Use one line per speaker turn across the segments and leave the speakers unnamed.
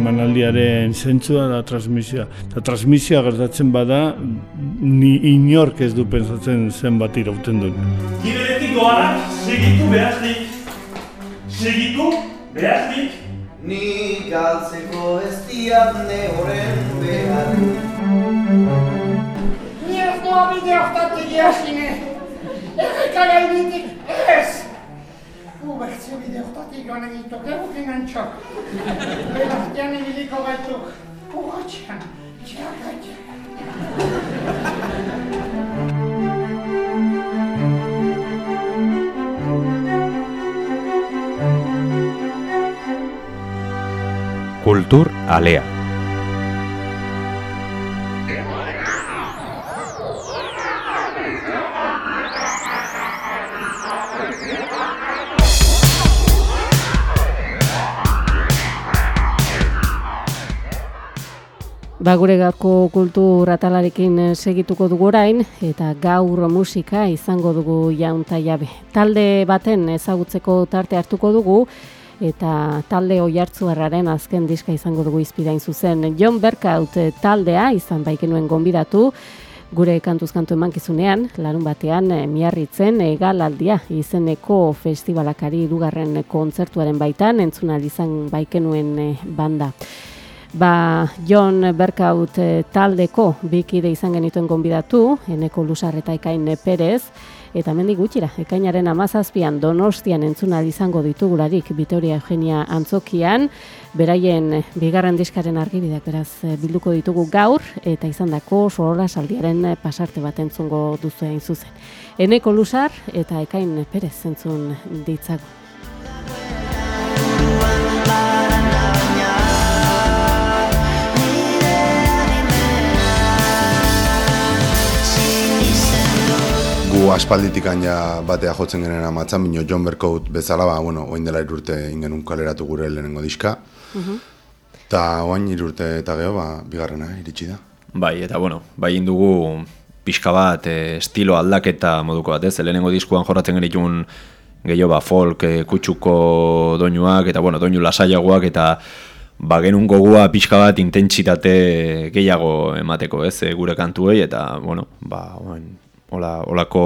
Emanaldiaren zentzua da transmisioa. Eta transmisioa gertatzen bada, ni inork ez du pensatzen zenbat irauten duen.
Giberetik doanak, segitu behaznik. Segitu behaznik.
Ni galtzeko ez diat ne horren behar
Ni ez doa bide hortatik jasine. Errekara initik ez. Ubertze bide hortatik joan egituk, egukin antxok. Belaztian ibiliko gaituk. Urratxean, txarra txarra.
Kultur Alea.
Ba, gure gaurko kultur atalarekin eh, segituko dugu orain, eta gaur musika izango dugu jaunta jabe. Talde baten ezagutzeko tarte hartuko dugu, eta talde oi hartzuarraren azken diska izango dugu izpidain zuzen. John Berkaut eh, taldea izan baikenuen gonbidatu, gure kantuzkantu emankizunean, larun batean eh, miarritzen egalaldia izeneko festivalakari dugarren kontzertuaren baitan, entzuna izan baikenuen eh, banda. Ba, John Berkaut eh, taldeko bikide izan genituen gonbidatu, eneko lusar eta ekain perez, eta mendik gutxira, ekainaren amazazpian donostian entzuna izango ditugularik Vitoria Eugenia Antzokian, beraien bigarren diskaren argibideak beraz eh, bilduko ditugu gaur, eta izan dako sorola saldiaren eh, pasarte bat entzungo duzu egin zuzen. Eneko lusar eta ekain perez entzun ditzago.
Gu aspalditik ja batea jotzen genera amatzen, bino John Berkout bezala, ba, bueno, oin dela irurte ingenun kaleratu gure lehenengo diska. Eta oain irurte eta geho, ba, bigarrena iritsi da.
Bai, eta bueno, bai indugu pixka bat e, estilo aldaketa moduko bat, ez? Lehenengo diskuan jorratzen genitun gehiago ba, folk, e, kutsuko doinuak, eta bueno, doinu lasaiagoak, eta ba, genun gogua pixka bat intentsitate gehiago emateko, ez? E, gure kantuei, eta bueno, ba, oain, Ola, olako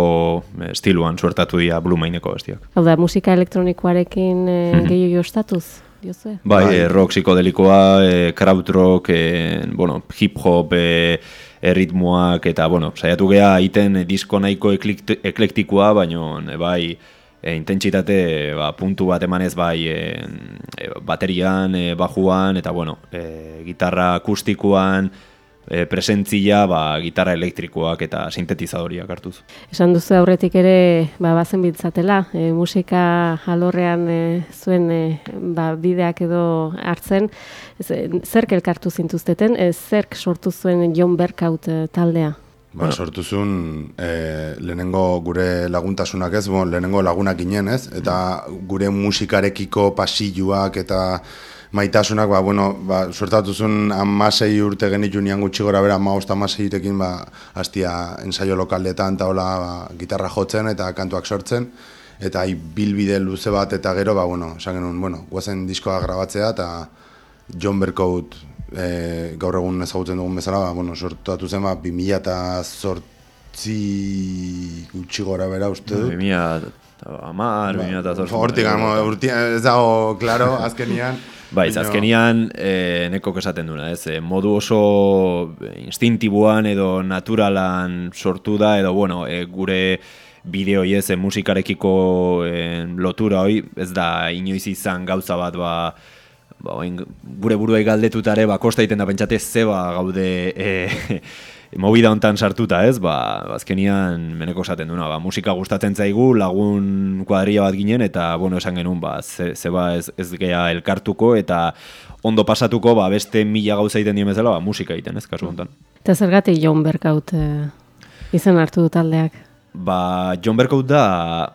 estiluan suertatu dira Blue Maineko bestiak.
Hau da, musika elektronikoarekin e,
Mhm.
gehiago jostatuz, diozue?
Bai,
Bai.
eh, rock psikodelikoa, e, krautrock, e, bueno, hip-hop, e, erritmoak, eta, bueno, saiatu gea iten eh, disko nahiko eklikt- eklektikoa, baino, e, bai, e, intentsitate ba, puntu bat emanez bai e, e, baterian, e, bajuan, eta, bueno, e, gitarra akustikoan, e, presentzia, ba, gitarra elektrikoak eta sintetizadoriak hartuz.
Esan duzu aurretik ere ba, bazen bitzatela, e, musika alorrean e, zuen e, ba, bideak edo hartzen, ez, e, zerk elkartu zintuzteten, e, zerk sortu zuen John Berkaut e, taldea?
Ba, sortu zuen, e, lehenengo gure laguntasunak ez, bon, lehenengo lagunak ginen ez, eta gure musikarekiko pasilluak eta maitasunak, ba, bueno, ba, suertatu zuen amasei urte genitu nian gutxi gora bera, amaost amasei ba, hastia ensaio lokaletan, eta hola, ba, gitarra jotzen eta kantuak sortzen, eta bilbide luze bat eta gero, ba, bueno, esan genuen, bueno, guazen diskoa grabatzea, eta John Berkout e, gaur egun ezagutzen dugun bezala, ba, bueno, sortatu zen, ba, 2000 eta sortzi gutxi gora bera uste dut.
2000 amar, 2000 eta zortzi.
Hortik, ez dago, klaro, azkenian.
Bai, azkenian e, nekok esaten duna, ez? E, modu oso instintiboan edo naturalan sortu da, edo, bueno, e, gure bideo ez, e, musikarekiko e, lotura hoi, ez da inoiz izan gauza bat, ba, ba, gure buruai galdetutare, ba, kosta egiten da pentsate zeba gaude e, movida hontan sartuta, ez? Ba, azkenian meneko esaten duna, ba, musika gustatzen zaigu, lagun kuadria bat ginen, eta, bueno, esan genuen, ba, ze, zeba ez, ez gea elkartuko, eta ondo pasatuko, ba, beste mila gauza egiten dien bezala, ba, musika egiten, ez, kasu honetan.
Eta zergatik John Berkaut e, izen hartu du taldeak?
Ba, John Berkout da,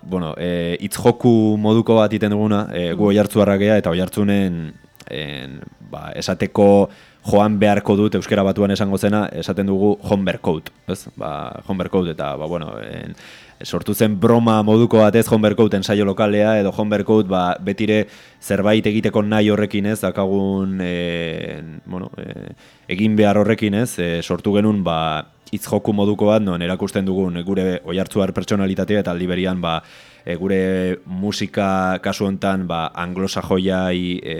bueno, e, itzjoku moduko bat iten duguna, e, gu oiartzuarra gea, eta oiartzunen en, ba, esateko joan beharko dut euskera batuan esango zena, esaten dugu Hombercoat, ez? Ba, Hombercoat eta, ba, bueno, en, sortu zen broma moduko batez Hombercoaten saio lokalea, edo Hombercoat, ba, betire zerbait egiteko nahi horrekin ez, dakagun, e, bueno, e, egin behar horrekin ez, e, sortu genuen, ba, hitz joku moduko bat, non erakusten dugun gure oihartzuar pertsonalitatea eta liberian ba, e, gure musika kasu hontan ba, anglosajoiai e,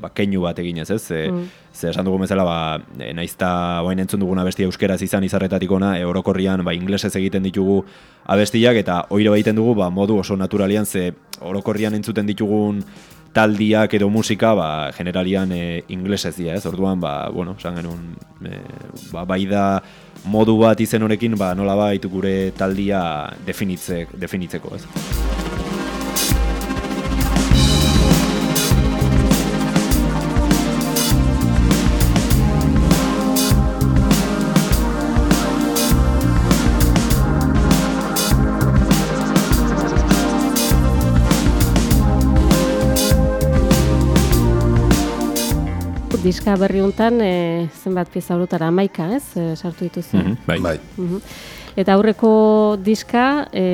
ba, keinu bat eginez, ez? E, mm. Ze esan dugu bezala, ba, e, naizta bain entzun duguna abestia euskeraz izan izarretatik ona, e, orokorrian ba, inglesez egiten ditugu abestiak, eta oiro egiten dugu ba, modu oso naturalian, ze orokorrian entzuten ditugun taldiak edo musika ba, generalian e, inglesez dira, ez? Orduan, ba, bueno, esan genuen, e, ba, bai da modu bat izen honekin, ba, nola baitu gure taldia definitzeko, ez?
Diska berri hontan e, zenbat pieza horretara amaika, ez? E, sartu dituzu.
Mm bai. bai.
Mhm. Eta aurreko diska e,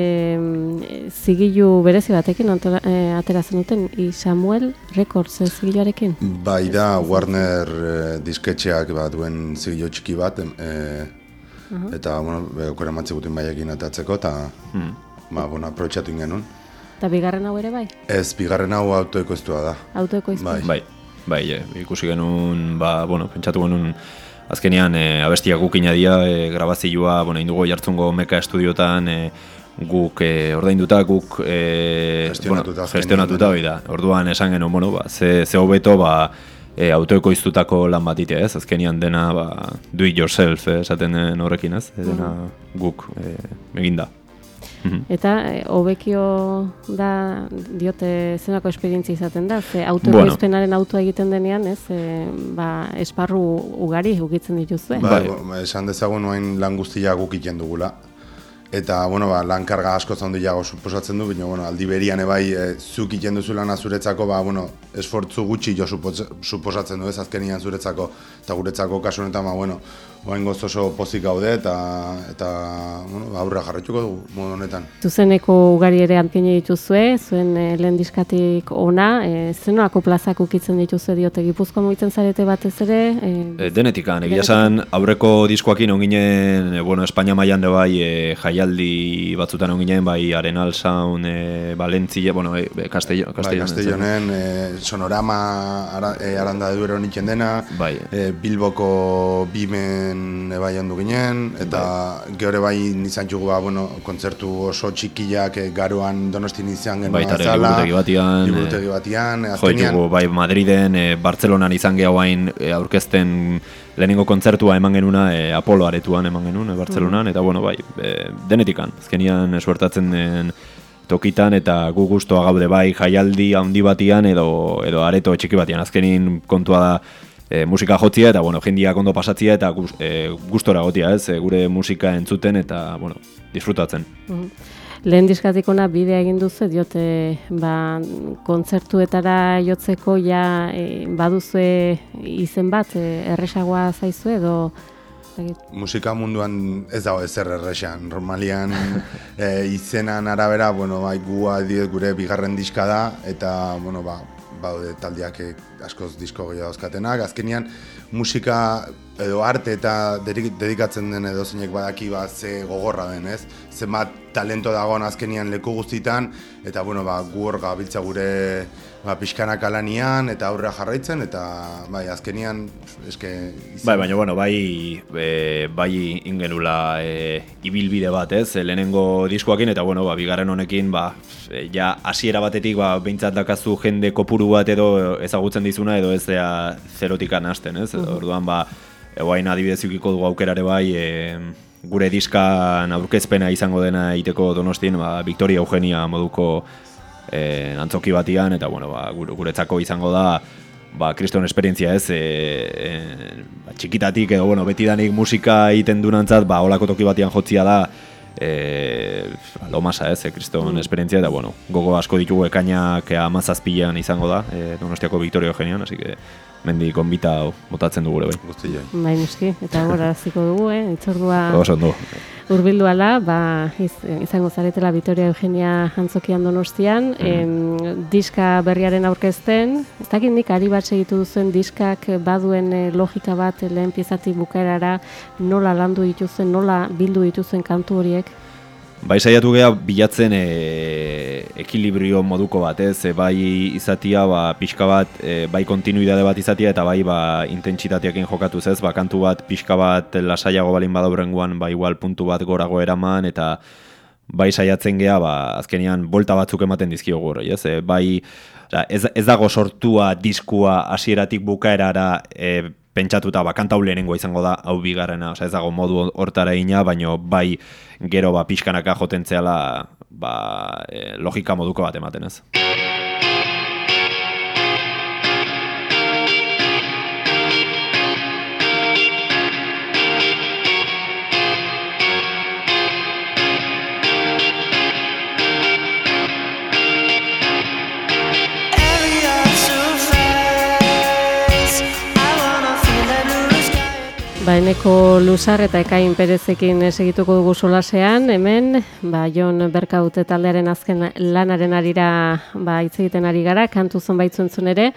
zigilu berezi batekin antola, e, atera zen duten, i Samuel Records e, zigiluarekin?
Bai da, Warner e, disketxeak bat duen zigilu txiki bat, e, eta, bueno, okera matze guten baiakin atatzeko, eta, mm. ba, bueno, aprotxatu ingenun.
Eta bigarren hau ere bai?
Ez, bigarren hau autoekoiztua da.
Autoekoiztua?
Bai. bai. Bai, e, ikusi genuen, ba, bueno, pentsatu genuen azkenean e, abestiak gukina dira, e, grabazioa, bueno, indugu jartzungo meka estudiotan e, guk e, ordainduta, guk e,
gestionatuta,
bueno, gestionatuta da. Orduan esan genuen, bueno, ba, ze, ze hobeto, ba, e, autoeko iztutako lan bat itea, ez? Azkenian dena, ba, do it yourself, eh, esaten den horrekin, ez? Dena mm. guk e, eginda.
Mhm. Eta eh, hobekio da diote zenako esperientzia izaten da, ze autoekoizpenaren bueno. autoa egiten denean, ez, e, ba, esparru ugari ugitzen dituzue.
Ba, ba, esan dezagun noain lan guztia guk dugula. Eta, bueno, ba, lan karga asko jago suposatzen du, baina, bueno, aldi berian ebai e, zuk iten duzu lan azuretzako, ba, bueno, esfortzu gutxi jo suposatzen du ez azkenian zuretzako, eta guretzako kasu honetan, ba, bueno, Oain oso pozik gaude eta eta bueno, aurra jarraituko dugu modu honetan.
Zuzeneko ugari ere antine dituzue, zuen e, lehen diskatik ona, e, zenolako plazak ukitzen dituzue diote Gipuzkoa mugitzen zarete batez ere?
E, e, denetikan, egia aurreko diskoakin onginen, e, bueno, Espainia mailan de bai e, jaialdi batzutan onginen, bai Arenal Sound, e, Valentzia, bueno, e, Castello,
Castello, bai, Castellonen, e, Sonorama ara, e, aranda duero nintzen dena,
bai.
e, Bilboko Bimen ginen ebai ondu ginen, eta bai. geure bai nizan txugu, ba, bueno, kontzertu oso txikiak eh, garoan donostin izan genuen
Baitare, azala. Baitare, batian.
Liburutegi batian.
Eh, bai Madriden, e, Bartzelonan izan gehauen e, aurkezten lehenengo kontzertua eman genuna e, Apolo aretuan eman genuen, e, Bartzelonan, mm. eta bueno, bai, e, denetikan, ezkenian suertatzen den tokitan eta gu gustoa gaude bai jaialdi handi batian edo edo areto txiki batian azkenin kontua da e, musika jotzia eta bueno, jendiak ondo pasatzia eta e, gustora gotia, ez? E, gure musika entzuten eta bueno, disfrutatzen.
Mm Lehen diskatik ona bidea egin duzu diote ba, kontzertuetara jotzeko ja e, baduzue izen bat e, erresagoa zaizu edo
Musika munduan ez dago ezer erresan. Normalian e, izenan arabera, bueno, bai, gua gure bigarren diska da eta bueno, ba, baude taldiak eh, askoz disko gehiago dauzkatenak. Azkenean musika edo arte eta dedikatzen den edo zeinek badaki ba ze gogorra den, ez? Zenbat talento dagoen azkenian leku guztitan eta bueno, ba gu hor gabiltza gure ba pixkanak alanian eta aurrea jarraitzen eta bai azkenian eske
Bai, baina bueno, bai e, bai ingenula e, ibilbide bat, ez? lehenengo diskoekin eta bueno, ba bigarren honekin ba e, ja hasiera batetik ba beintzat dakazu jende kopuru bat edo ezagutzen dizuna edo ez da zerotik hasten, ez? Orduan ba Egoain adibidez ukiko dugu aukerare bai, e, gure diskan aurkezpena izango dena iteko donostin, ba, Victoria Eugenia moduko e, antzoki batian, eta bueno, ba, guretzako izango da, ba, kriston esperientzia ez, e, e, ba, txikitatik edo bueno, betidanik musika egiten du nantzat, ba, olako toki batian jotzia da, e, lomasa ez, e, kriston esperientzia, eta bueno, gogo asko ditugu ekainak amazazpilean izango da, e, Donostiako Victorio Eugenian, así que mendi konbita botatzen dugu ere bai.
Guztia.
Bai, noski, eta gora ziko dugu, eh? Itzordua
Oso ondo.
Urbildu ala, ba, iz, izango zaretela Vitoria Eugenia jantzokian donostian, em, diska berriaren aurkezten, ez dakit nik ari bat segitu duzuen diskak baduen eh, logika bat lehen piezatik bukaerara nola landu dituzuen, nola bildu dituzuen kantu horiek.
Bai saiatu geha bilatzen e, ekilibrio moduko bat, ez? E, bai izatia, ba, pixka bat, e, bai kontinuidade bat izatia, eta bai ba, intentsitateakin jokatuz, ez? Ba, kantu bat, pixka bat lasaiago balin badaurengoan, ba, igual puntu bat gorago eraman, eta bai saiatzen gea, ba, azkenean, bolta batzuk ematen dizkiogu hori, ez? E, bai, ez, ez dago sortua diskua hasieratik bukaerara e, pentsatuta ba kantau lehenengo izango da hau bigarrena, osea ez dago modu hortara ina, baino bai gero ba pixkanaka joten zeala ba, e, logika moduko bat ematen ez.
Ba, eneko Luzar eta Ekain Perezekin segituko dugu solasean, hemen, ba, Jon Berkaute taldearen azken lanaren arira ba, hitz egiten ari gara, kantu zonbait zuntzun ere,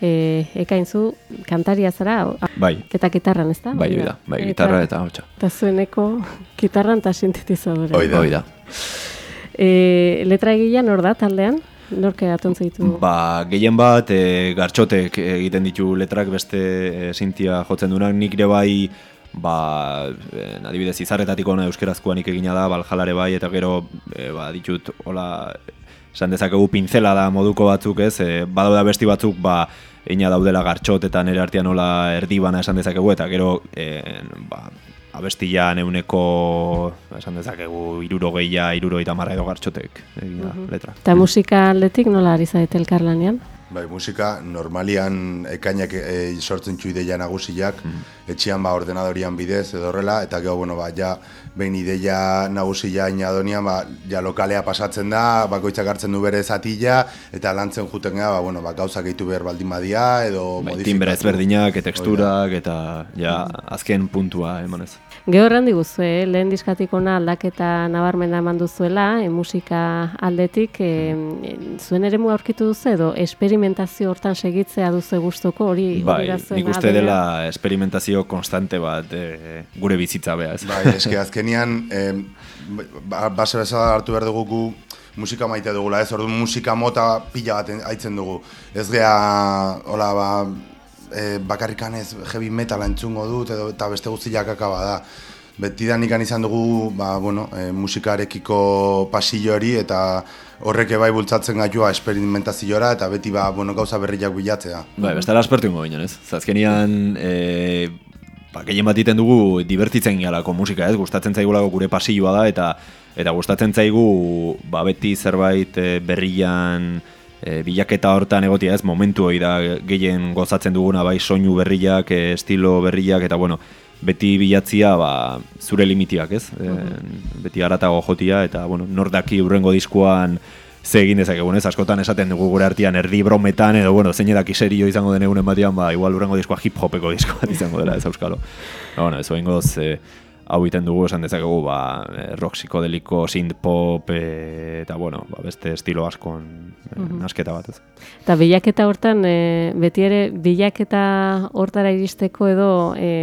e, Ekain zu, kantaria zara,
Bai.
eta gitarran, ez da?
Bai, hori da. Bai, gitarra eta hotxa.
Eta zueneko gitarran eta sintetizadore.
Hoi da.
Hoi da.
E, letra egilean hor da taldean? Norke atontze ditu?
Ba, gehien bat, e, gartxotek egiten ditu letrak beste e, sintia jotzen duenak, nik ere bai, ba, e, adibidez, izarretatik ona euskerazkoa nik egina da, baljalare bai, eta gero, e, ba, ditut, hola, esan dezakegu pintzela da moduko batzuk ez, e, badauda besti batzuk, ba, Eina daudela gartxot eta nire artean nola erdibana esan dezakegu eta gero e, ba, abestia neuneko esan dezakegu irurogeia, irurogeita marra edo gartxotek egin da letra.
Eta musika aldetik nola ari zaite elkarlanean?
Bai, musika normalian ekainak e, sortzen txu ideia nagusiak, etxean ba ordenadorian bidez edo horrela, eta gero, bueno, ba, ja, behin ideia nagusia inadonian, ba, ja lokalea pasatzen da, bakoitzak hartzen du bere zatila, eta lantzen juten gara, ba, bueno, ba, gauzak gehitu behar baldin badia, edo
Bai,
modifikatu.
timbre ezberdinak, eta teksturak, eta ja, azken puntua emanez.
Gehor handi guzu, eh? lehen diskatik ona aldaketa nabarmena eman duzuela, e, musika aldetik, e, zuen ere aurkitu duzu edo esperimentazio hortan segitzea duzu gustuko hori
Bai,
hori da zuen
nik uste dela esperimentazio konstante bat e, gure bizitza beha, ez?
Bai, eske azkenian, eh, ba, base bezala hartu behar dugu gu musika maite dugula, ez? Orduan musika mota pila bat haitzen dugu. Ez gea, hola, ba, e, bakarrikan ez heavy metala entzungo dut, edo, eta beste guztiak akaba da. Betidan ikan izan dugu, ba, bueno, e, musikarekiko pasillo hori, eta horrek bai bultzatzen gaitua esperimentaziora, eta beti ba, bueno, gauza berriak bilatzea.
Bai, bestela aspertu ingo ginen, ez? Zazkenian, e, ba, gehien bat iten dugu divertitzen gehalako musika, ez? Gustatzen zaigulako gure pasilloa da, eta eta gustatzen zaigu ba, beti zerbait e, berrian e, bilaketa hortan egotia, ez? Momentu hori da gehien gozatzen duguna, bai soinu berriak, e, estilo berriak, eta bueno, beti bilatzia ba, zure limitiak, ez? E, beti aratago jotia, eta bueno, nor daki urrengo diskuan ze egin dezakegun, ez? Askotan esaten dugu gure artean erdi brometan, edo bueno, zein edaki serio izango den egunen batean, ba, igual urrengo diskoa hip-hopeko disko bat izango dela, ez euskalo. Ba, bueno, ez goz, e, hau iten dugu esan dezakegu, ba, e, rock psikodeliko, synth-pop, e, eta bueno, ba, beste estilo askon e, nasketa bat, ez?
Eta bilaketa hortan, e, beti ere, bilaketa hortara iristeko edo e,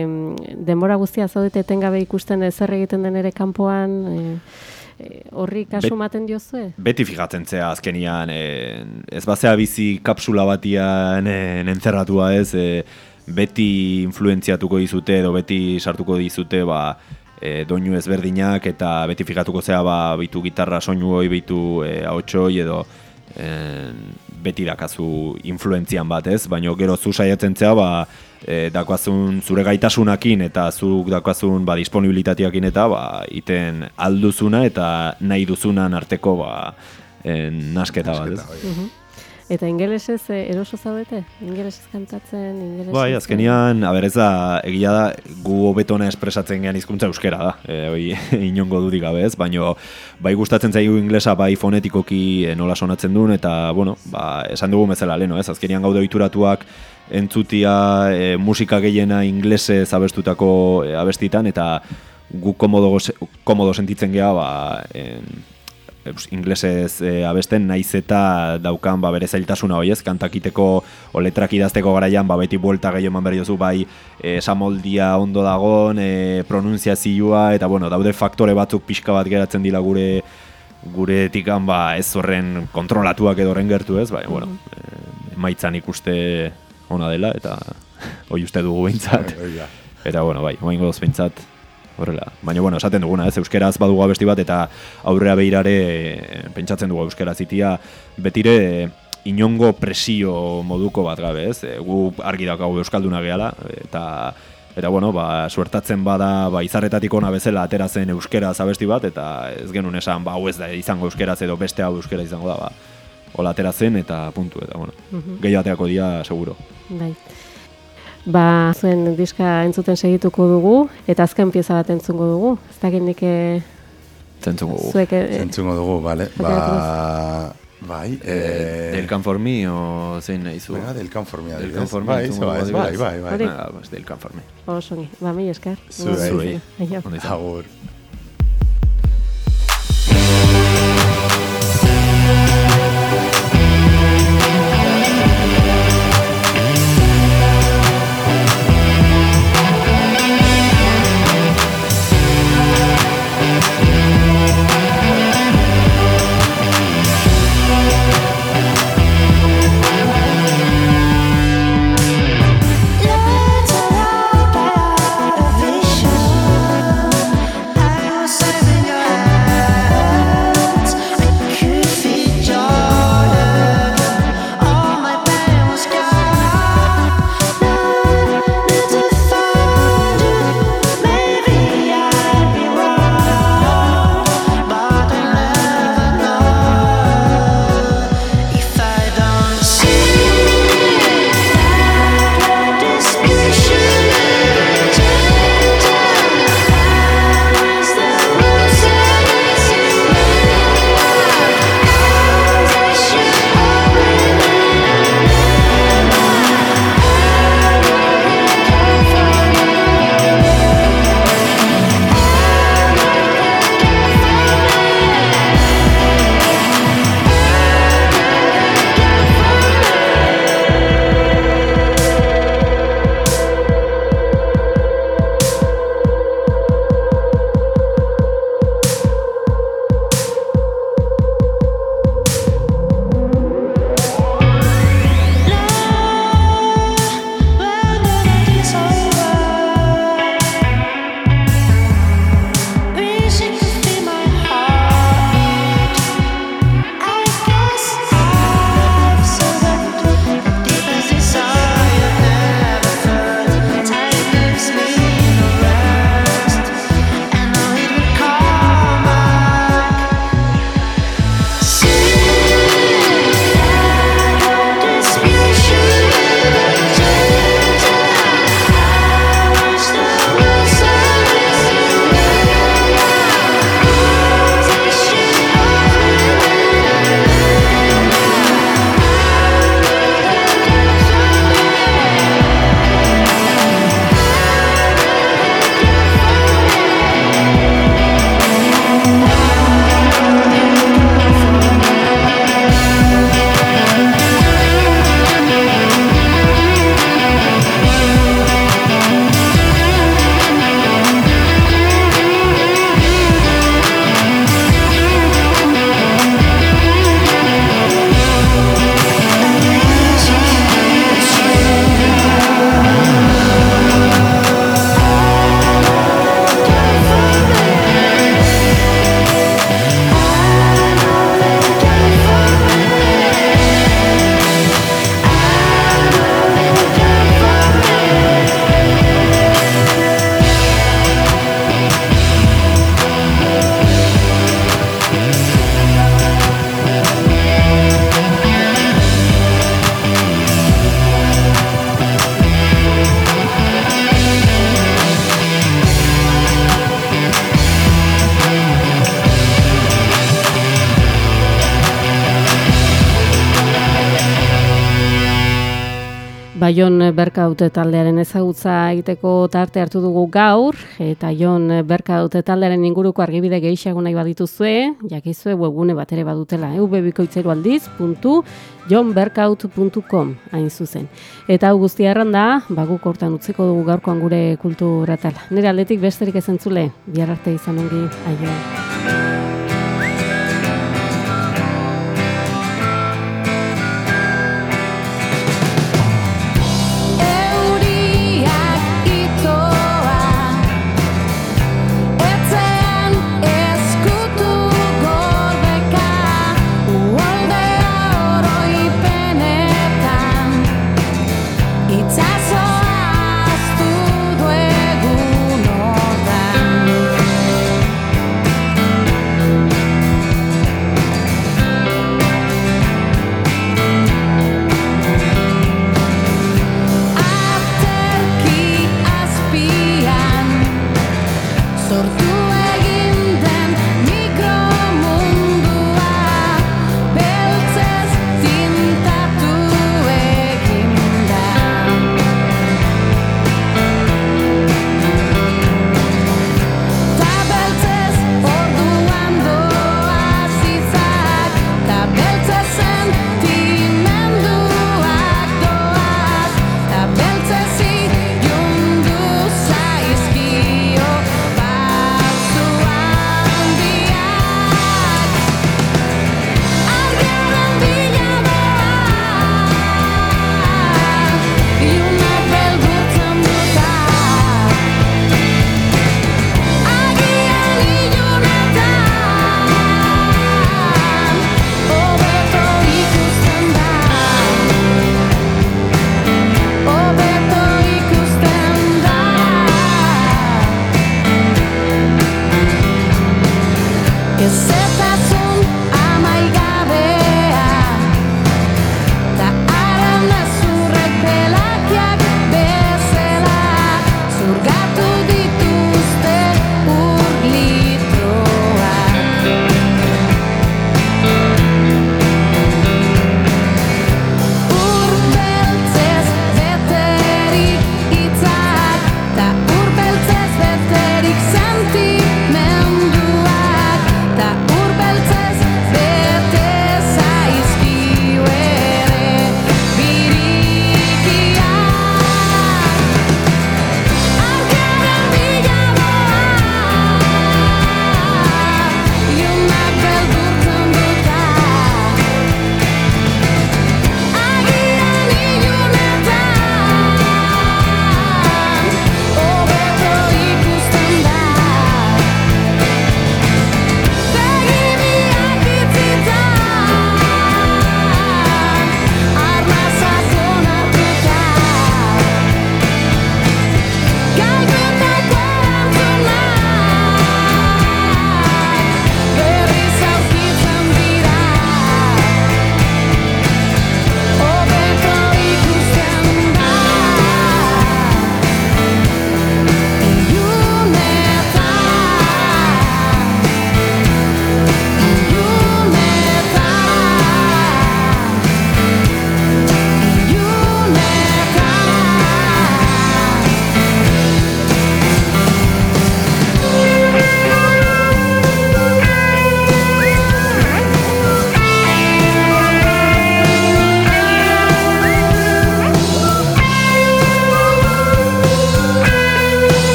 denbora guztia zaudete etengabe ikusten e, zer egiten den ere kanpoan, e, horri kasu
Bet-
maten diozue?
Beti fijatzen zea azkenian, e, ez bazea bizi kapsula batian e, entzerratua ez, e, beti influentziatuko dizute edo beti sartuko dizute ba, e, doinu ezberdinak eta beti fijatuko zea ba, bitu gitarra soinu hoi, bitu e, ahotsoi edo e, beti dakazu influentzian bat ez, baina gero zu saiatzen zea ba, e, dakoazun zure gaitasunakin eta zuk dakoazun ba, disponibilitateakin eta ba, iten alduzuna eta nahi duzunan arteko ba, e, nasketa bat ez.
Nasketa, bai.
Eta ingelesez eh, eroso zaudete? Ingelesez kantatzen, ingelesez...
Bai, azkenian, a ber, ez da, egia da, gu hobetona espresatzen gean hizkuntza euskera da, e, hoi, inongo dudik gabe ez, baino, bai gustatzen zaigu inglesa, bai fonetikoki e, nola sonatzen duen, eta, bueno, ba, esan dugu bezala leno, ez, azkenian gaude ohituratuak entzutia e, musika gehiena inglese zabestutako e, abestitan, eta gu komodo, komodo sentitzen geha, ba, en, inglesez e, abesten naiz eta daukan ba, bere zailtasuna hoiez, kantakiteko o letrak idazteko garaian ba, beti buelta gehiago eman berri bai e, esamoldia ondo dagon, e, pronunziazioa eta bueno, daude faktore batzuk pixka bat geratzen dila gure gure etikan ba, ez horren kontrolatuak edo horren gertu ez, bai, bueno, e, maitzan ikuste ona dela eta hoi uste dugu behintzat. Bai, eta bueno, bai, moa ingo behintzat horrela. Baina, bueno, esaten duguna, ez, euskeraz badugu abesti bat, eta aurrea behirare e, pentsatzen dugu euskera zitia, betire inongo presio moduko bat gabe, ez, e, gu argi hau euskalduna gehala, eta eta bueno, ba, suertatzen bada ba, izarretatik ona bezala atera zen euskera abesti bat, eta ez genuen esan, ba, hau ez da izango euskeraz edo beste hau euskera izango da, ba, hola atera zen, eta puntu, eta bueno, uh -huh. gehiago dia, seguro.
Bai. Ba, zuen diska entzuten segituko dugu, eta azken pieza bat entzungo dugu. Ez dakit nik... Eh,
Zentzungo dugu.
Zuek... E, dugu, bale. Ba... Bai,
eh, del Canformi o zein nahi zu?
Venga, del Canformi.
Del Canformi.
Bai, bai, bai, bai, bai.
Ah, pues del Canformi.
Oso, ba, mi esker.
Zuei. Agur.
Baion Berkaute taldearen ezagutza egiteko tarte hartu dugu gaur, eta Jon Berkaute taldearen inguruko argibide gehiago nahi badituzue, jakizue webgune bat ere badutela, eubebikoitzerualdiz.jonberkaut.com hain zuzen. Eta hau guztia erranda, baguk hortan utziko dugu gaurkoan gure kulturatala. Nire aldetik besterik ezentzule, bihar arte izan ongi, aio.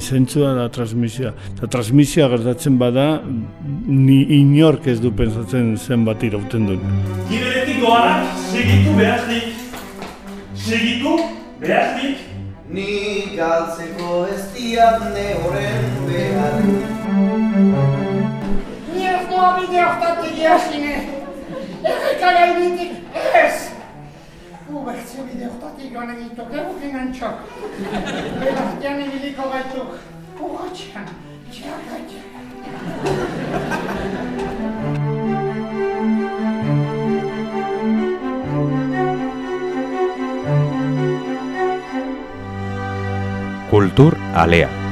Zentzua da transmisioa. Eta transmisioa gertatzen bada, ni inork ez du pensatzen zenbat irauten duen.
Kiberetik doanak segitu behaznik. Segitu behaznik.
Ni galtzeko ez diat ne horren behar
Ni ez
noa bide hortatik jasine. Errekara initik ez. Gu bertze bide hortatik joan egituk, egukin antxok. Belartian ibiliko gaituk. Urratxean, txaka txaka.
Kultur Alea.